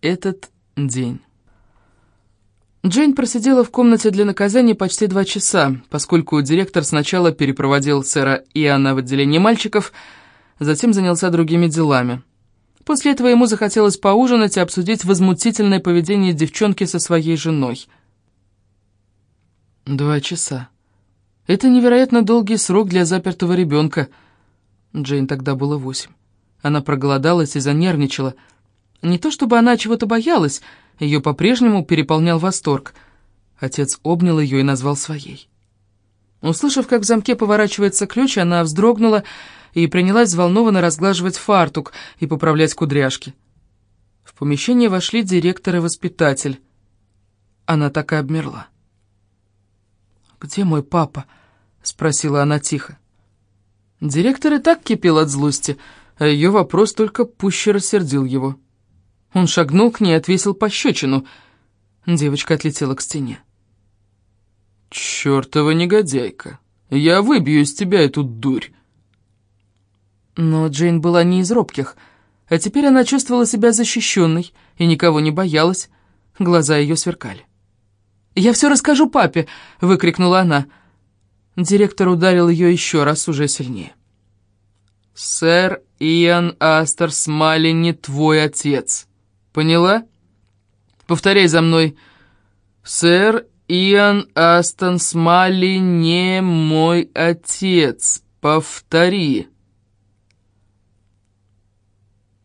этот день. Джейн просидела в комнате для наказания почти два часа, поскольку директор сначала перепроводил сэра Иоанна в отделение мальчиков, затем занялся другими делами. После этого ему захотелось поужинать и обсудить возмутительное поведение девчонки со своей женой. Два часа. Это невероятно долгий срок для запертого ребенка. Джейн тогда было восемь. Она проголодалась и занервничала. Не то чтобы она чего-то боялась, ее по-прежнему переполнял восторг. Отец обнял ее и назвал своей. Услышав, как в замке поворачивается ключ, она вздрогнула и принялась взволнованно разглаживать фартук и поправлять кудряшки. В помещение вошли директор и воспитатель. Она так и обмерла. «Где мой папа?» — спросила она тихо. Директор и так кипел от злости, а ее вопрос только пуще рассердил его. Он шагнул к ней и отвесил пощечину. Девочка отлетела к стене. «Чёртова негодяйка! Я выбью из тебя эту дурь!» Но Джейн была не из робких, а теперь она чувствовала себя защищенной и никого не боялась. Глаза ее сверкали. «Я все расскажу папе!» — выкрикнула она. Директор ударил ее еще раз, уже сильнее. «Сэр Иоанн Астер Смали не твой отец. Поняла? Повторяй за мной. Сэр Иоанн Астон Смали не мой отец. Повтори».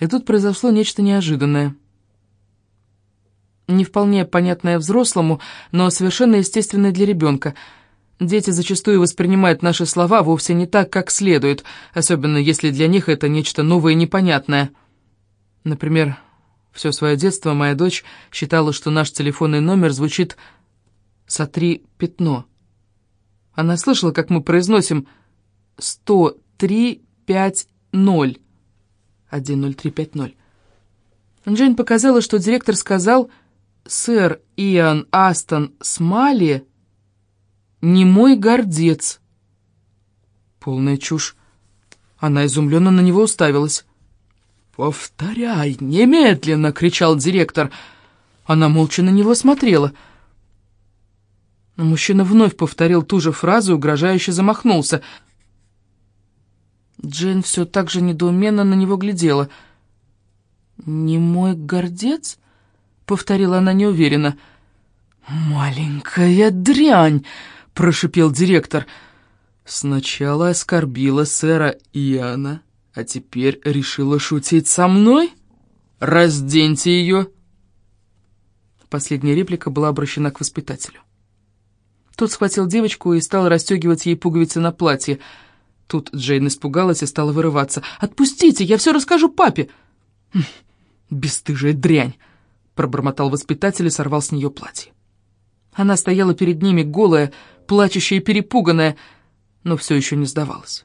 И тут произошло нечто неожиданное. Не вполне понятное взрослому, но совершенно естественное для ребенка. Дети зачастую воспринимают наши слова вовсе не так, как следует, особенно если для них это нечто новое и непонятное. Например, все свое детство моя дочь считала, что наш телефонный номер звучит «Сотри пятно». Она слышала, как мы произносим «сто три пять ноль». 10350. Джейн показала, что директор сказал, «Сэр Иоанн Астон Смали не мой гордец». Полная чушь. Она изумленно на него уставилась. «Повторяй, немедленно!» — кричал директор. Она молча на него смотрела. Мужчина вновь повторил ту же фразу и угрожающе замахнулся — Джейн все так же недоуменно на него глядела. «Не мой гордец?» — повторила она неуверенно. «Маленькая дрянь!» — прошипел директор. «Сначала оскорбила сэра Иоанна, а теперь решила шутить со мной? Разденьте ее!» Последняя реплика была обращена к воспитателю. Тот схватил девочку и стал расстегивать ей пуговицы на платье — Тут Джейн испугалась и стала вырываться. «Отпустите, я все расскажу папе!» «Хм, «Бесстыжая дрянь!» — пробормотал воспитатель и сорвал с нее платье. Она стояла перед ними, голая, плачущая и перепуганная, но все еще не сдавалась.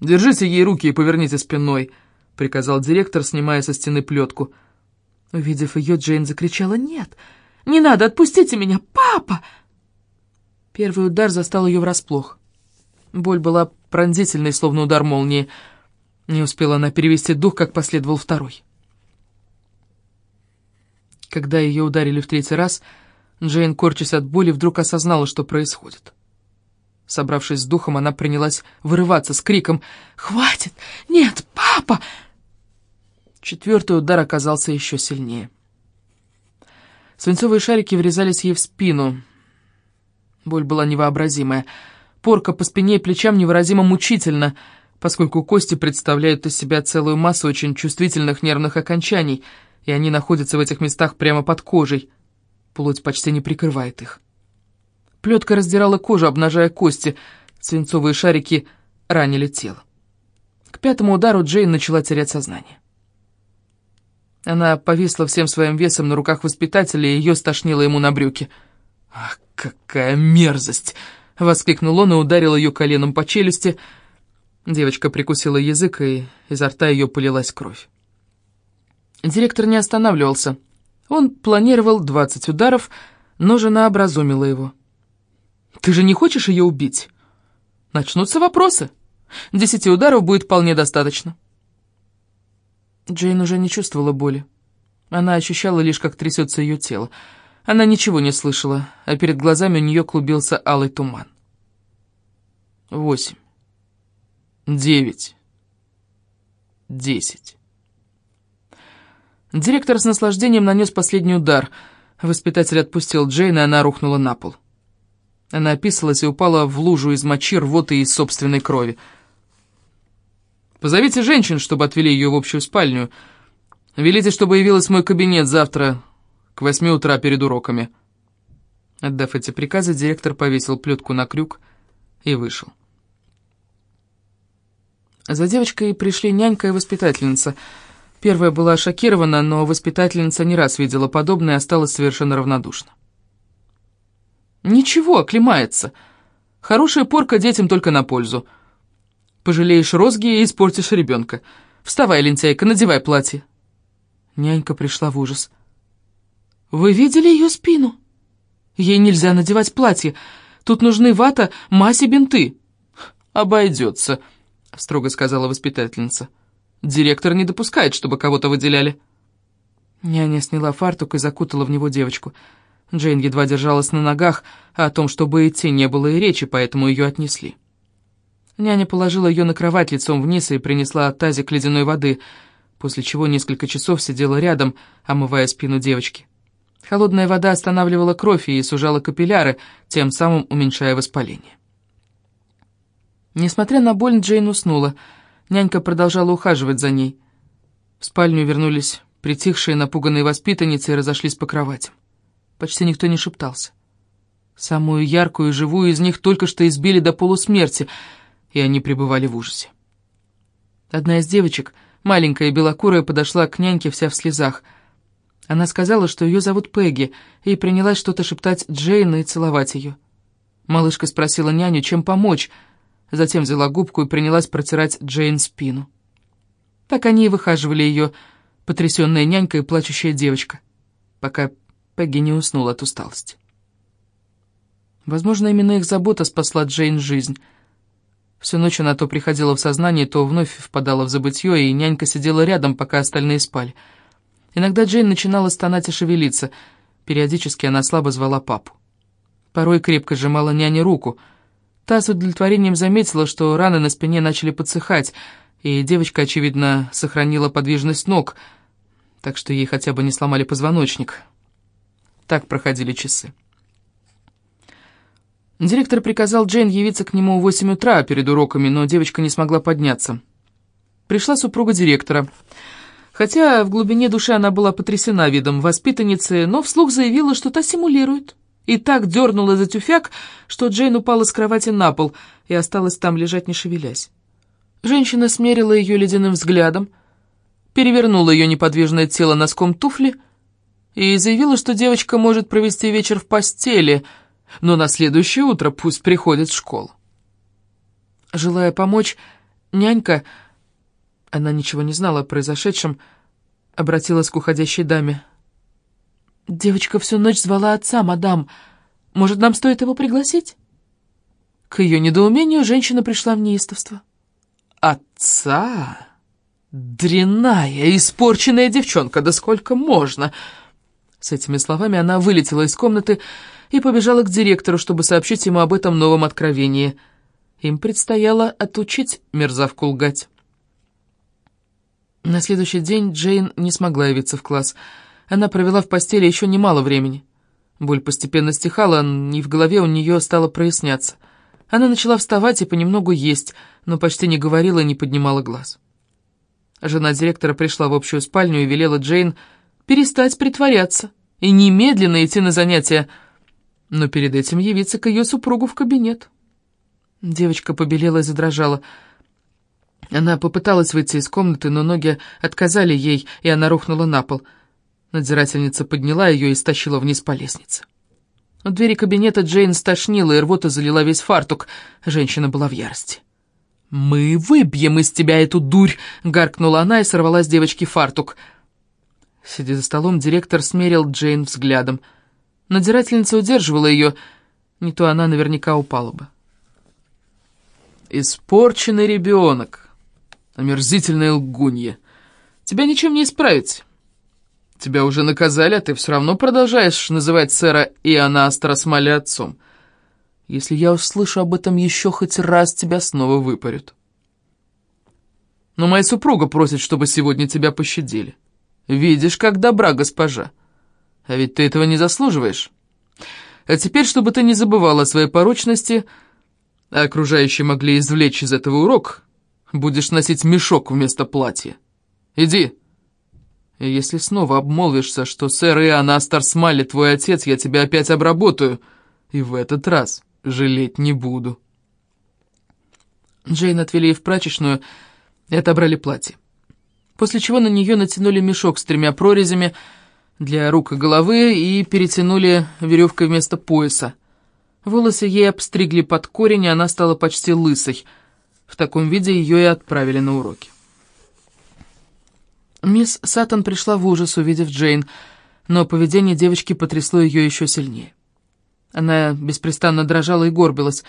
«Держите ей руки и поверните спиной», — приказал директор, снимая со стены плетку. Увидев ее, Джейн закричала «Нет! Не надо, отпустите меня! Папа!» Первый удар застал ее врасплох. Боль была пронзительной, словно удар молнии. Не успела она перевести дух, как последовал второй. Когда ее ударили в третий раз, Джейн, корчась от боли, вдруг осознала, что происходит. Собравшись с духом, она принялась вырываться с криком «Хватит! Нет, папа!» Четвертый удар оказался еще сильнее. Свинцовые шарики врезались ей в спину. Боль была невообразимая — Порка по спине и плечам невыразимо мучительно, поскольку кости представляют из себя целую массу очень чувствительных нервных окончаний, и они находятся в этих местах прямо под кожей. Плоть почти не прикрывает их. Плетка раздирала кожу, обнажая кости, свинцовые шарики ранили тело. К пятому удару Джейн начала терять сознание. Она повисла всем своим весом на руках воспитателя, и ее стошнило ему на брюки. «Ах, какая мерзость!» Воскликнул он и ударил ее коленом по челюсти. Девочка прикусила язык, и изо рта ее полилась кровь. Директор не останавливался. Он планировал двадцать ударов, но жена образумила его. «Ты же не хочешь ее убить?» «Начнутся вопросы. Десяти ударов будет вполне достаточно». Джейн уже не чувствовала боли. Она ощущала лишь, как трясется ее тело. Она ничего не слышала, а перед глазами у нее клубился алый туман. Восемь. Девять. Десять. Директор с наслаждением нанес последний удар. Воспитатель отпустил Джейн, и она рухнула на пол. Она описалась и упала в лужу из мочи, рвоты и собственной крови. «Позовите женщин, чтобы отвели ее в общую спальню. Велите, чтобы явилась мой кабинет завтра к восьми утра перед уроками». Отдав эти приказы, директор повесил плетку на крюк и вышел. За девочкой пришли нянька и воспитательница. Первая была шокирована, но воспитательница не раз видела подобное и осталась совершенно равнодушна. «Ничего, оклемается. Хорошая порка детям только на пользу. Пожалеешь розги и испортишь ребенка. Вставай, лентяйка, надевай платье». Нянька пришла в ужас. «Вы видели ее спину? Ей нельзя надевать платье. Тут нужны вата, мазь и бинты». «Обойдется», — строго сказала воспитательница. «Директор не допускает, чтобы кого-то выделяли». Няня сняла фартук и закутала в него девочку. Джейн едва держалась на ногах, а о том, чтобы идти, не было и речи, поэтому ее отнесли. Няня положила ее на кровать лицом вниз и принесла тазик ледяной воды, после чего несколько часов сидела рядом, омывая спину девочки. Холодная вода останавливала кровь и сужала капилляры, тем самым уменьшая воспаление. Несмотря на боль, Джейн уснула. Нянька продолжала ухаживать за ней. В спальню вернулись притихшие напуганные воспитанницы и разошлись по кроватям. Почти никто не шептался. Самую яркую и живую из них только что избили до полусмерти, и они пребывали в ужасе. Одна из девочек, маленькая белокурая, подошла к няньке вся в слезах. Она сказала, что ее зовут Пегги, и принялась что-то шептать Джейн и целовать ее. Малышка спросила няню, чем помочь — затем взяла губку и принялась протирать Джейн спину. Так они и выхаживали ее, потрясенная нянька и плачущая девочка, пока Пегги не уснула от усталости. Возможно, именно их забота спасла Джейн жизнь. Всю ночь она то приходила в сознание, то вновь впадала в забытье, и нянька сидела рядом, пока остальные спали. Иногда Джейн начинала стонать и шевелиться. Периодически она слабо звала папу. Порой крепко сжимала няне руку — Та с удовлетворением заметила, что раны на спине начали подсыхать, и девочка, очевидно, сохранила подвижность ног, так что ей хотя бы не сломали позвоночник. Так проходили часы. Директор приказал Джейн явиться к нему в восемь утра перед уроками, но девочка не смогла подняться. Пришла супруга директора. Хотя в глубине души она была потрясена видом воспитанницы, но вслух заявила, что та симулирует и так дернула за тюфяк, что Джейн упала с кровати на пол и осталась там лежать, не шевелясь. Женщина смерила ее ледяным взглядом, перевернула ее неподвижное тело носком туфли и заявила, что девочка может провести вечер в постели, но на следующее утро пусть приходит в школу. Желая помочь, нянька, она ничего не знала о произошедшем, обратилась к уходящей даме. «Девочка всю ночь звала отца, мадам. Может, нам стоит его пригласить?» К ее недоумению женщина пришла в неистовство. «Отца? Дрянная, испорченная девчонка, да сколько можно!» С этими словами она вылетела из комнаты и побежала к директору, чтобы сообщить ему об этом новом откровении. Им предстояло отучить мерзавку лгать. На следующий день Джейн не смогла явиться в класс — она провела в постели еще немало времени. Боль постепенно стихала, и в голове у нее стало проясняться. Она начала вставать и понемногу есть, но почти не говорила и не поднимала глаз. Жена директора пришла в общую спальню и велела Джейн перестать притворяться и немедленно идти на занятия, но перед этим явиться к ее супругу в кабинет. Девочка побелела и задрожала. Она попыталась выйти из комнаты, но ноги отказали ей, и она рухнула на пол — Надзирательница подняла ее и стащила вниз по лестнице. У двери кабинета Джейн стошнила, и рвота залила весь фартук. Женщина была в ярости. «Мы выбьем из тебя эту дурь!» — гаркнула она и сорвала с девочки фартук. Сидя за столом, директор смерил Джейн взглядом. Надзирательница удерживала ее, не то она наверняка упала бы. «Испорченный ребенок, омерзительная лгунья. Тебя ничем не исправить. Тебя уже наказали, а ты все равно продолжаешь называть сэра Иоанна Астросмали отцом. Если я услышу об этом еще хоть раз, тебя снова выпарют. Но моя супруга просит, чтобы сегодня тебя пощадили. Видишь, как добра госпожа. А ведь ты этого не заслуживаешь. А теперь, чтобы ты не забывала о своей порочности, а окружающие могли извлечь из этого урок, будешь носить мешок вместо платья. Иди. И если снова обмолвишься, что сэр Иоанн Астарсмалли твой отец, я тебя опять обработаю, и в этот раз жалеть не буду. Джейн отвели в прачечную и отобрали платье. После чего на нее натянули мешок с тремя прорезями, для рук и головы и перетянули веревкой вместо пояса. Волосы ей обстригли под корень, и она стала почти лысой. В таком виде ее и отправили на уроки. Мисс Саттон пришла в ужас, увидев Джейн, но поведение девочки потрясло ее еще сильнее. Она беспрестанно дрожала и горбилась.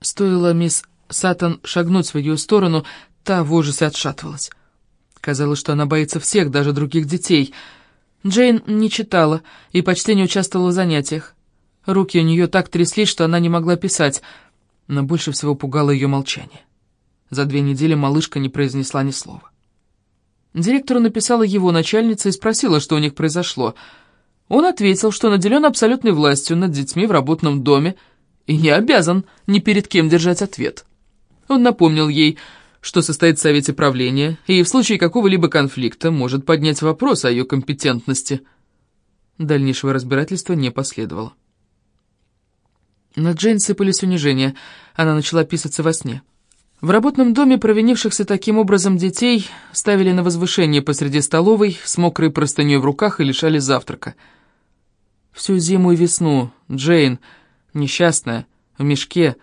Стоило мисс Саттон шагнуть в ее сторону, та в ужасе отшатывалась. Казалось, что она боится всех, даже других детей — Джейн не читала и почти не участвовала в занятиях. Руки у нее так тряслись, что она не могла писать, но больше всего пугало ее молчание. За две недели малышка не произнесла ни слова. Директору написала его начальница и спросила, что у них произошло. Он ответил, что наделен абсолютной властью над детьми в работном доме и не обязан ни перед кем держать ответ. Он напомнил ей, что состоит в Совете правления, и в случае какого-либо конфликта может поднять вопрос о ее компетентности. Дальнейшего разбирательства не последовало. На Джейн сыпались унижения, она начала писаться во сне. В работном доме провинившихся таким образом детей ставили на возвышение посреди столовой с мокрой простыней в руках и лишали завтрака. Всю зиму и весну Джейн, несчастная, в мешке,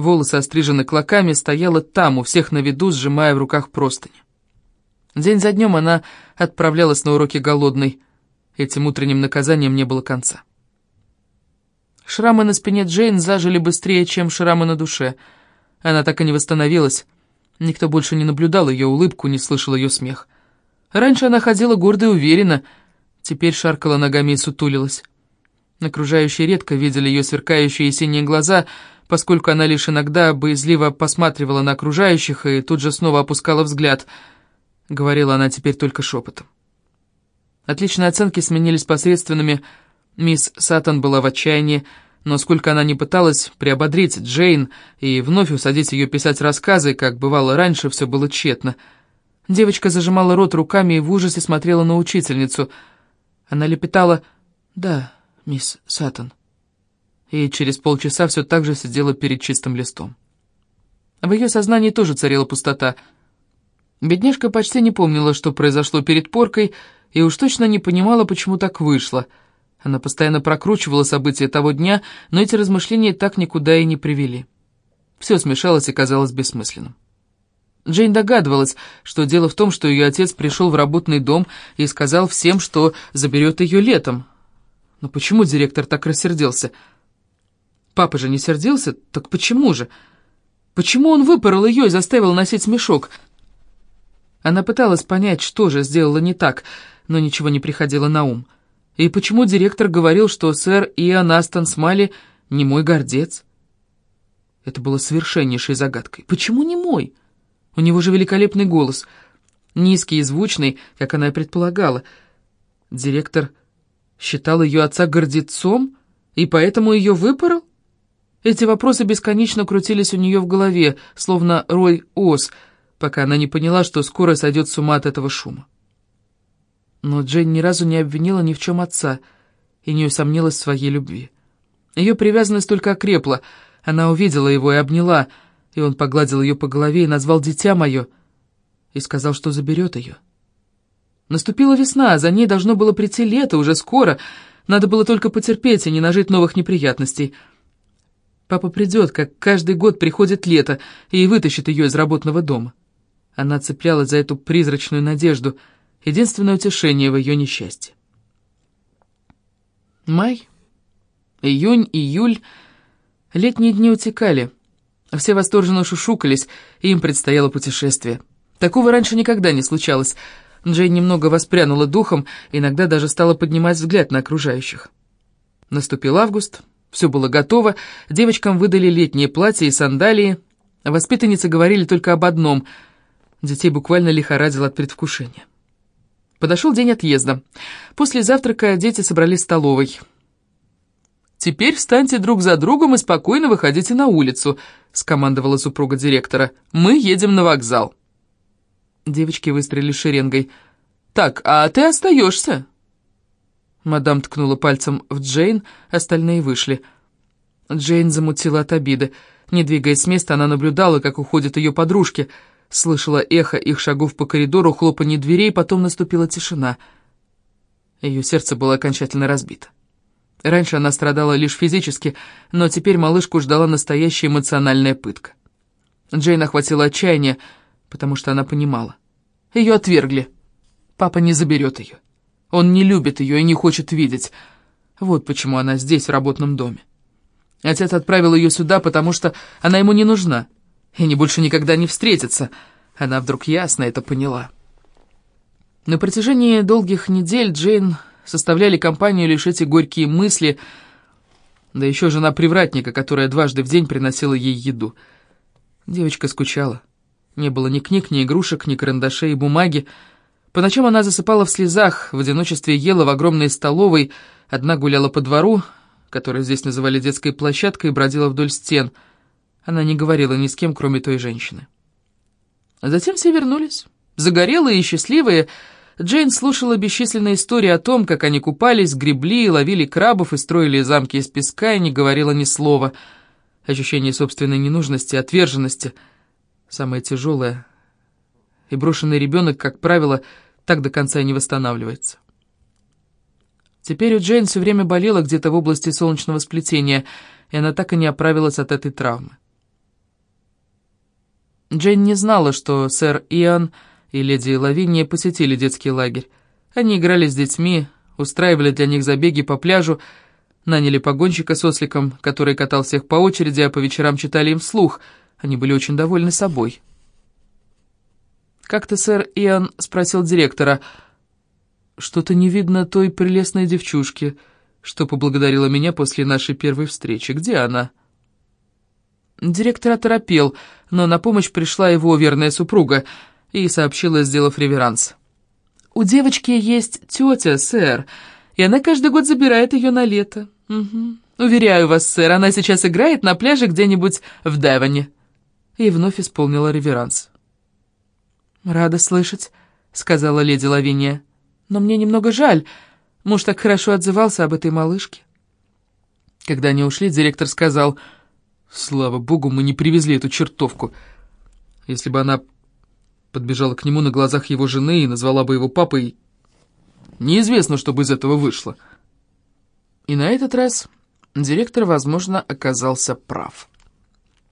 волосы острижены клоками, стояла там, у всех на виду, сжимая в руках простыни. День за днем она отправлялась на уроки голодной. Этим утренним наказанием не было конца. Шрамы на спине Джейн зажили быстрее, чем шрамы на душе. Она так и не восстановилась. Никто больше не наблюдал ее улыбку, не слышал ее смех. Раньше она ходила гордо и уверенно, теперь шаркала ногами и сутулилась. Окружающие редко видели ее сверкающие синие глаза — поскольку она лишь иногда боязливо посматривала на окружающих и тут же снова опускала взгляд. Говорила она теперь только шепотом. Отличные оценки сменились посредственными. Мисс Саттон была в отчаянии, но сколько она не пыталась приободрить Джейн и вновь усадить ее писать рассказы, как бывало раньше, все было тщетно. Девочка зажимала рот руками и в ужасе смотрела на учительницу. Она лепетала «Да, мисс Саттон» и через полчаса все так же сидела перед чистым листом. В ее сознании тоже царила пустота. Бедняжка почти не помнила, что произошло перед поркой, и уж точно не понимала, почему так вышло. Она постоянно прокручивала события того дня, но эти размышления так никуда и не привели. Все смешалось и казалось бессмысленным. Джейн догадывалась, что дело в том, что ее отец пришел в работный дом и сказал всем, что заберет ее летом. Но почему директор так рассердился? Папа же не сердился, так почему же? Почему он выпорол ее и заставил носить мешок? Она пыталась понять, что же сделала не так, но ничего не приходило на ум. И почему директор говорил, что сэр Иоанн Астон Смали не мой гордец? Это было совершеннейшей загадкой. Почему не мой? У него же великолепный голос, низкий и звучный, как она и предполагала. Директор считал ее отца гордецом и поэтому ее выпорол? Эти вопросы бесконечно крутились у нее в голове, словно рой ос, пока она не поняла, что скоро сойдет с ума от этого шума. Но Джейн ни разу не обвинила ни в чем отца и не усомнилась в своей любви. Ее привязанность только окрепла, она увидела его и обняла, и он погладил ее по голове и назвал «дитя мое», и сказал, что заберет ее. Наступила весна, за ней должно было прийти лето, уже скоро, надо было только потерпеть и не нажить новых неприятностей — Папа придет, как каждый год приходит лето, и вытащит ее из работного дома. Она цеплялась за эту призрачную надежду, единственное утешение в ее несчастье. Май, июнь, июль, летние дни утекали. Все восторженно шушукались, и им предстояло путешествие. Такого раньше никогда не случалось. Джейн немного воспрянула духом, иногда даже стала поднимать взгляд на окружающих. Наступил август, все было готово, девочкам выдали летние платья и сандалии. Воспитанницы говорили только об одном — детей буквально лихорадило от предвкушения. Подошел день отъезда. После завтрака дети собрались в столовой. «Теперь встаньте друг за другом и спокойно выходите на улицу», — скомандовала супруга директора. «Мы едем на вокзал». Девочки выстрелили шеренгой. «Так, а ты остаешься?» Мадам ткнула пальцем в Джейн, остальные вышли. Джейн замутила от обиды. Не двигаясь с места, она наблюдала, как уходят ее подружки. Слышала эхо их шагов по коридору, хлопанье дверей, потом наступила тишина. Ее сердце было окончательно разбито. Раньше она страдала лишь физически, но теперь малышку ждала настоящая эмоциональная пытка. Джейн охватила отчаяние, потому что она понимала. Ее отвергли. Папа не заберет ее. Он не любит ее и не хочет видеть. Вот почему она здесь, в работном доме. Отец отправил ее сюда, потому что она ему не нужна. И они больше никогда не встретятся. Она вдруг ясно это поняла. На протяжении долгих недель Джейн составляли компанию лишь эти горькие мысли, да еще жена привратника, которая дважды в день приносила ей еду. Девочка скучала. Не было ни книг, ни игрушек, ни карандашей и бумаги. По ночам она засыпала в слезах, в одиночестве ела в огромной столовой, одна гуляла по двору, который здесь называли детской площадкой, и бродила вдоль стен. Она не говорила ни с кем, кроме той женщины. А затем все вернулись. Загорелые и счастливые, Джейн слушала бесчисленные истории о том, как они купались, гребли, ловили крабов и строили замки из песка, и не говорила ни слова. Ощущение собственной ненужности, отверженности — самое тяжелое — и брошенный ребенок, как правило, так до конца и не восстанавливается. Теперь у Джейн все время болела где-то в области солнечного сплетения, и она так и не оправилась от этой травмы. Джейн не знала, что сэр Иоанн и леди Лавиния посетили детский лагерь. Они играли с детьми, устраивали для них забеги по пляжу, наняли погонщика с осликом, который катал всех по очереди, а по вечерам читали им вслух. Они были очень довольны собой. Как-то сэр Иоанн спросил директора, «Что-то не видно той прелестной девчушки, что поблагодарила меня после нашей первой встречи. Где она?» Директор оторопел, но на помощь пришла его верная супруга и сообщила, сделав реверанс. «У девочки есть тетя, сэр, и она каждый год забирает ее на лето. Угу. Уверяю вас, сэр, она сейчас играет на пляже где-нибудь в Девоне». И вновь исполнила реверанс. «Рада слышать», — сказала леди Лавиния. «Но мне немного жаль. Муж так хорошо отзывался об этой малышке». Когда они ушли, директор сказал, «Слава богу, мы не привезли эту чертовку. Если бы она подбежала к нему на глазах его жены и назвала бы его папой, неизвестно, что бы из этого вышло». И на этот раз директор, возможно, оказался прав.